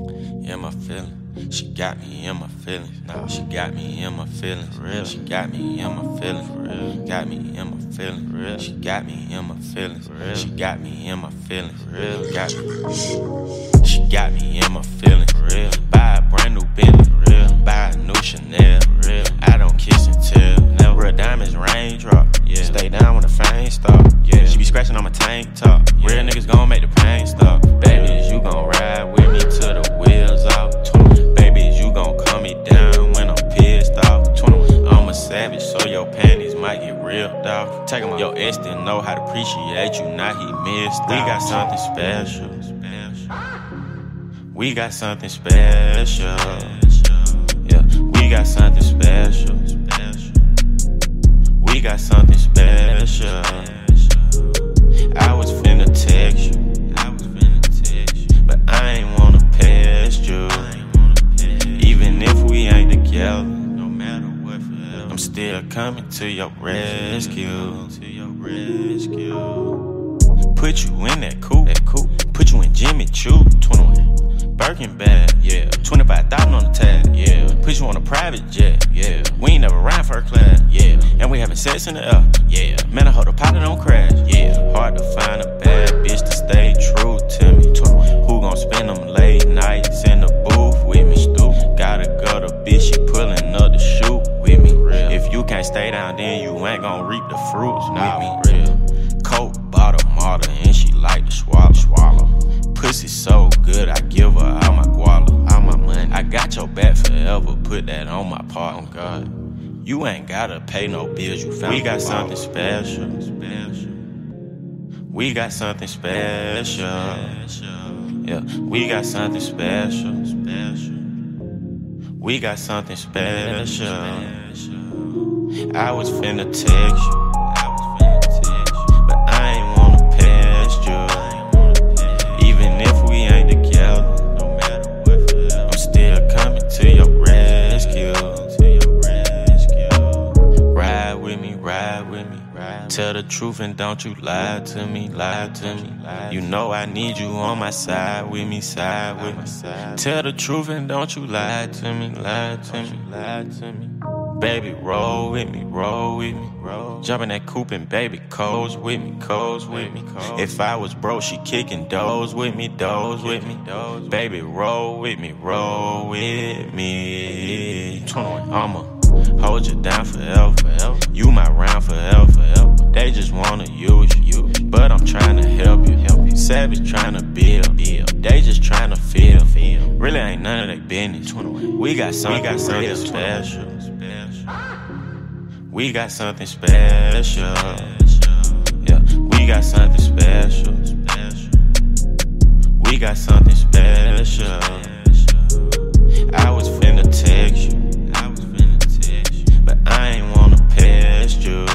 in my feelings. She got me in my feelings. Nah, she got me in my feelings. Real. She got me in my feelings. Real. Got me in my feelings. Real. She got me in my feelings. Real. She got me in my feelings. Real. Got me. She got me in my feelings. Your panties might get ripped off. Take off. Your ex didn't know how to appreciate you, now he missed. We got something special. We got something special. Coming to your rescue. To your rescue. Put you in that coupe, that coupe. Put you in Jimmy Choo, 21. Birkin bag, yeah. 25,000 on the tag, yeah. Put you on a private jet, yeah. We ain't never ran first class, yeah. And we having sex in the air, yeah. Man, I hope the pilot don't crash, yeah. Hard to find a bad bitch to stay true you can't stay down, then you ain't gon' reap the fruits nah, with me. Real. Coke bottle model, and she like to swallow. swallow. Pussy so good, I give her all my guala, all my money. I got your back forever, put that on my part. On oh, God, you ain't gotta pay no bills. You found we got something special. special. We got something special. Yeah, we got something special. special. We got something special. I was finna text you. But I ain't wanna past you. Even if we ain't together, I'm still coming to your rescue. Ride with me, ride with me. Tell the truth and don't you lie to me, lie to me. You know I need you on my side with me, side with me. Tell the truth and don't you lie to me, lie to me, lie to me. Baby, roll with me, roll with me. Roll. Jumping that coupe and baby, codes with me, codes with me. If I was broke, she kicking doors with me, doors with me. Baby, roll with me, roll with me. I'ma hold you down forever. You my round forever. Forever. They just wanna use you, but I'm trying to help you. Help you. Savage trying to build, build. They just trying to feel, feel. Really ain't none of their business. We got something, we got something special. We got something special. Yeah, we got something special. We got something special. I was finna text you. But I ain't wanna past you.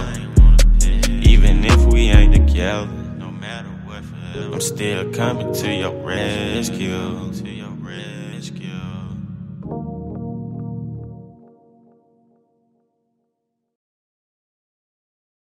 Even if we ain't together, no matter what, I'm still coming to your rescue.